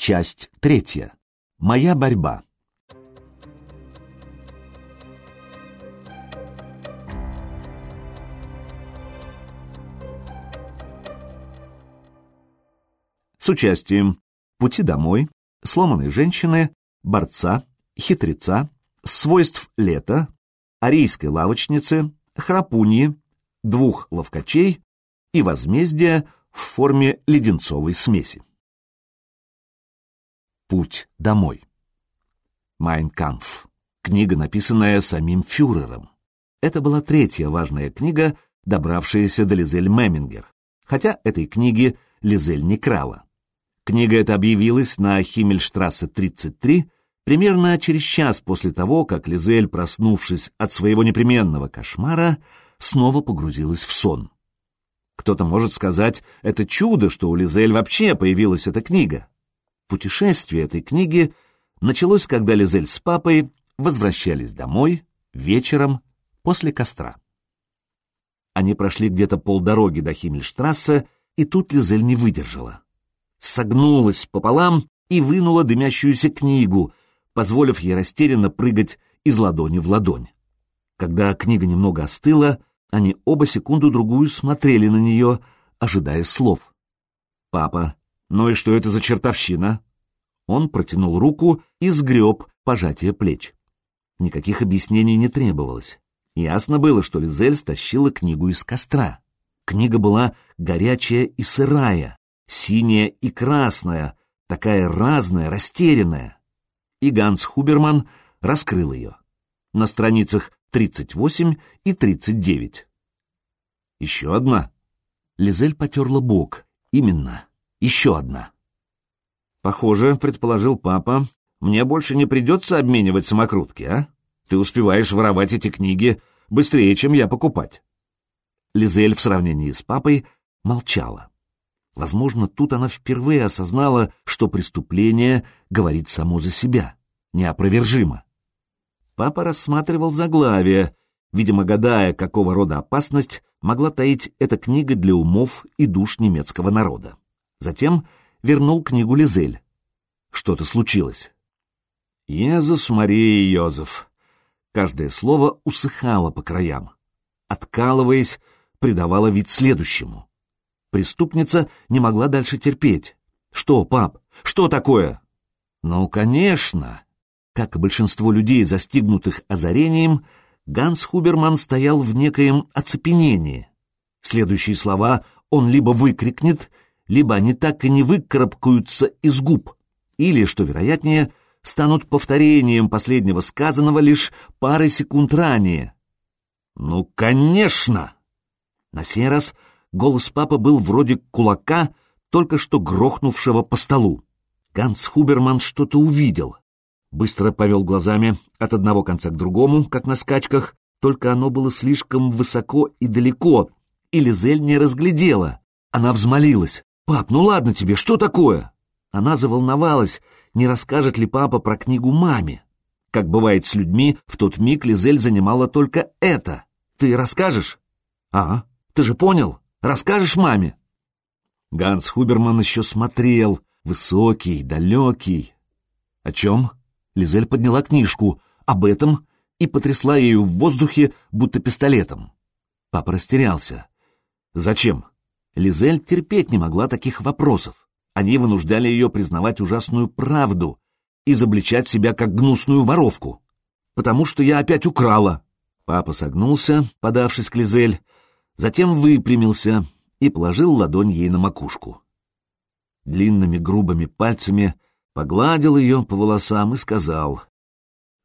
Часть третья. Моя борьба. С участием «Пути домой», «Сломанной женщины», «Борца», «Хитреца», «Свойств лета», «Арийской лавочницы», «Храпуньи», «Двух ловкачей» и «Возмездие» в форме леденцовой смеси. Путь домой. Майнкамф. Книга, написанная самим фюрером. Это была третья важная книга, добравшаяся до Лизель Мемингер, хотя этой книги Лизель не крала. Книга эта объявилась на Химмельштрассе 33 примерно через час после того, как Лизель, проснувшись от своего непременного кошмара, снова погрузилась в сон. Кто-то может сказать, это чудо, что у Лизель вообще появилась эта книга. Путешествие этой книги началось, когда Лизель с папой возвращались домой вечером после костра. Они прошли где-то полдороги до Химмельштрассе, и тут Лизель не выдержала. Согнулась пополам и вынула дымящуюся книгу, позволив ей растерянно прыгать из ладони в ладонь. Когда книга немного остыла, они оба секунду-другую смотрели на нее, ожидая слов. «Папа, «Ну и что это за чертовщина?» Он протянул руку и сгреб пожатие плеч. Никаких объяснений не требовалось. Ясно было, что Лизель стащила книгу из костра. Книга была горячая и сырая, синяя и красная, такая разная, растерянная. И Ганс Хуберман раскрыл ее. На страницах 38 и 39. Еще одна. Лизель потерла бок. Именно. Еще одна. Похоже, предположил папа, мне больше не придется обменивать самокрутки, а? Ты успеваешь воровать эти книги быстрее, чем я покупать. Лизель в сравнении с папой молчала. Возможно, тут она впервые осознала, что преступление говорит само за себя, неопровержимо. Папа рассматривал заглавие, видимо, гадая, какого рода опасность могла таить эта книга для умов и душ немецкого народа. Затем вернул книгу Лизель. Что-то случилось. «Езус Мария Йозеф». Каждое слово усыхало по краям. Откалываясь, придавало вид следующему. Преступница не могла дальше терпеть. «Что, пап? Что такое?» «Ну, конечно!» Как и большинство людей, застигнутых озарением, Ганс Хуберман стоял в некоем оцепенении. Следующие слова он либо выкрикнет, либо они так и не выкарабкаются из губ, или, что вероятнее, станут повторением последнего сказанного лишь пары секунд ранее. «Ну, конечно!» На сей раз голос папы был вроде кулака, только что грохнувшего по столу. Ганс Хуберман что-то увидел. Быстро повел глазами от одного конца к другому, как на скачках, только оно было слишком высоко и далеко, и Лизель не разглядела. Она взмолилась. «Пап, ну ладно тебе, что такое?» Она заволновалась, не расскажет ли папа про книгу маме. Как бывает с людьми, в тот миг Лизель занимала только это. «Ты расскажешь?» «А, ты же понял? Расскажешь маме?» Ганс Хуберман еще смотрел, высокий, далекий. «О чем?» Лизель подняла книжку об этом и потрясла ею в воздухе, будто пистолетом. Папа растерялся. «Зачем?» Лизель терпеть не могла таких вопросов. Они вынуждали ее признавать ужасную правду, изобличать себя как гнусную воровку. «Потому что я опять украла». Папа согнулся, подавшись к Лизель, затем выпрямился и положил ладонь ей на макушку. Длинными грубыми пальцами погладил ее по волосам и сказал,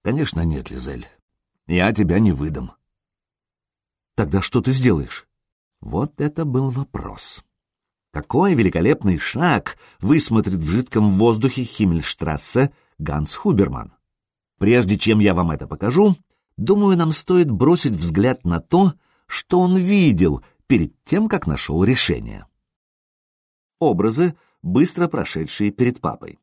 «Конечно нет, Лизель, я тебя не выдам». «Тогда что ты сделаешь?» Вот это был вопрос. Какой великолепный шаг высмотрит в жидком воздухе Химмельштрассе Ганс Хуберман. Прежде чем я вам это покажу, думаю, нам стоит бросить взгляд на то, что он видел перед тем, как нашел решение. Образы, быстро прошедшие перед папой.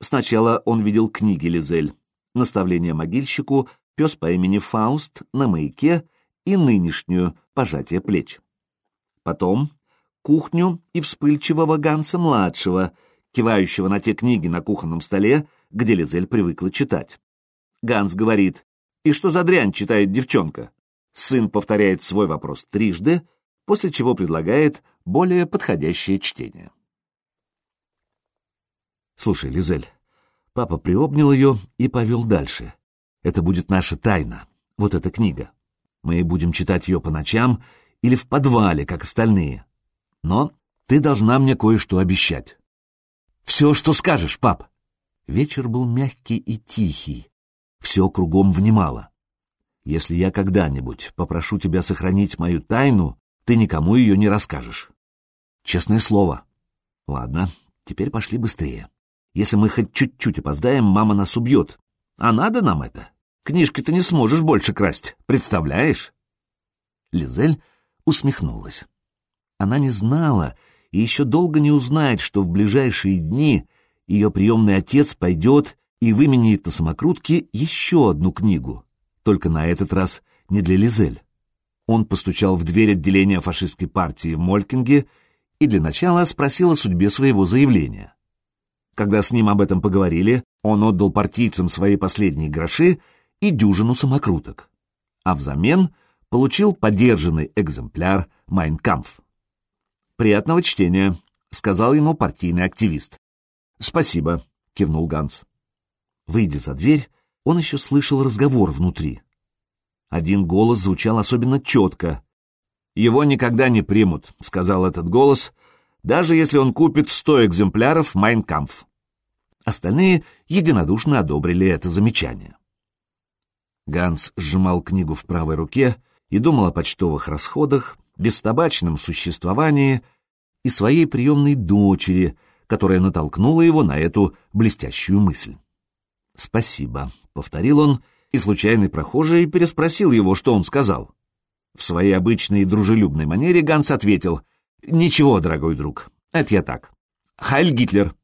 Сначала он видел книги Лизель, наставление могильщику, пес по имени Фауст на маяке и нынешнюю пожатие плеч. Потом кухню и вспыльчивого Ганса-младшего, кивающего на те книги на кухонном столе, где Лизель привыкла читать. Ганс говорит, «И что за дрянь читает девчонка?» Сын повторяет свой вопрос трижды, после чего предлагает более подходящее чтение. «Слушай, Лизель, папа приобнял ее и повел дальше. Это будет наша тайна, вот эта книга. Мы будем читать ее по ночам или в подвале, как остальные. Но ты должна мне кое-что обещать. Все, что скажешь, пап. Вечер был мягкий и тихий. Все кругом внимало. Если я когда-нибудь попрошу тебя сохранить мою тайну, ты никому ее не расскажешь. Честное слово. Ладно, теперь пошли быстрее. Если мы хоть чуть-чуть опоздаем, мама нас убьет. А надо нам это? Книжки ты не сможешь больше красть, представляешь? Лизель усмехнулась. Она не знала и еще долго не узнает, что в ближайшие дни ее приемный отец пойдет и выменяет на самокрутке еще одну книгу, только на этот раз не для Лизель. Он постучал в дверь отделения фашистской партии в Молькинге и для начала спросил о судьбе своего заявления. Когда с ним об этом поговорили, он отдал партийцам свои последние гроши и дюжину самокруток, а взамен получил подержанный экземпляр «Майнкамф». «Приятного чтения», — сказал ему партийный активист. «Спасибо», — кивнул Ганс. Выйдя за дверь, он еще слышал разговор внутри. Один голос звучал особенно четко. «Его никогда не примут», — сказал этот голос, «даже если он купит сто экземпляров «Майнкамф». Остальные единодушно одобрили это замечание. Ганс сжимал книгу в правой руке и думал о почтовых расходах, бестабачном существовании и своей приемной дочери, которая натолкнула его на эту блестящую мысль. «Спасибо», — повторил он, и случайный прохожий переспросил его, что он сказал. В своей обычной дружелюбной манере Ганс ответил «Ничего, дорогой друг, это я так. Хайль Гитлер!»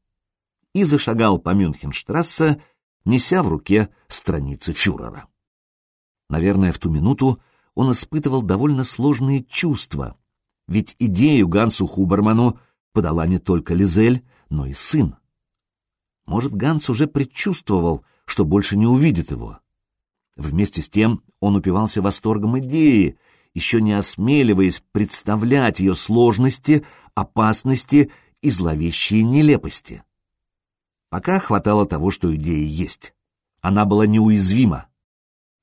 и зашагал по Мюнхенштрассе, неся в руке страницы фюрера. Наверное, в ту минуту он испытывал довольно сложные чувства, ведь идею Гансу Хуберману подала не только Лизель, но и сын. Может, Ганс уже предчувствовал, что больше не увидит его. Вместе с тем он упивался восторгом идеи, еще не осмеливаясь представлять ее сложности, опасности и зловещие нелепости. Пока хватало того, что идея есть. Она была неуязвима.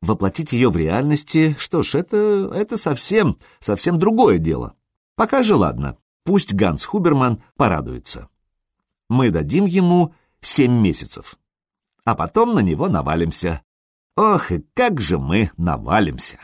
Воплотить ее в реальности, что ж, это, это совсем, совсем другое дело. Пока же ладно, пусть Ганс Хуберман порадуется. Мы дадим ему семь месяцев. А потом на него навалимся. Ох, и как же мы навалимся!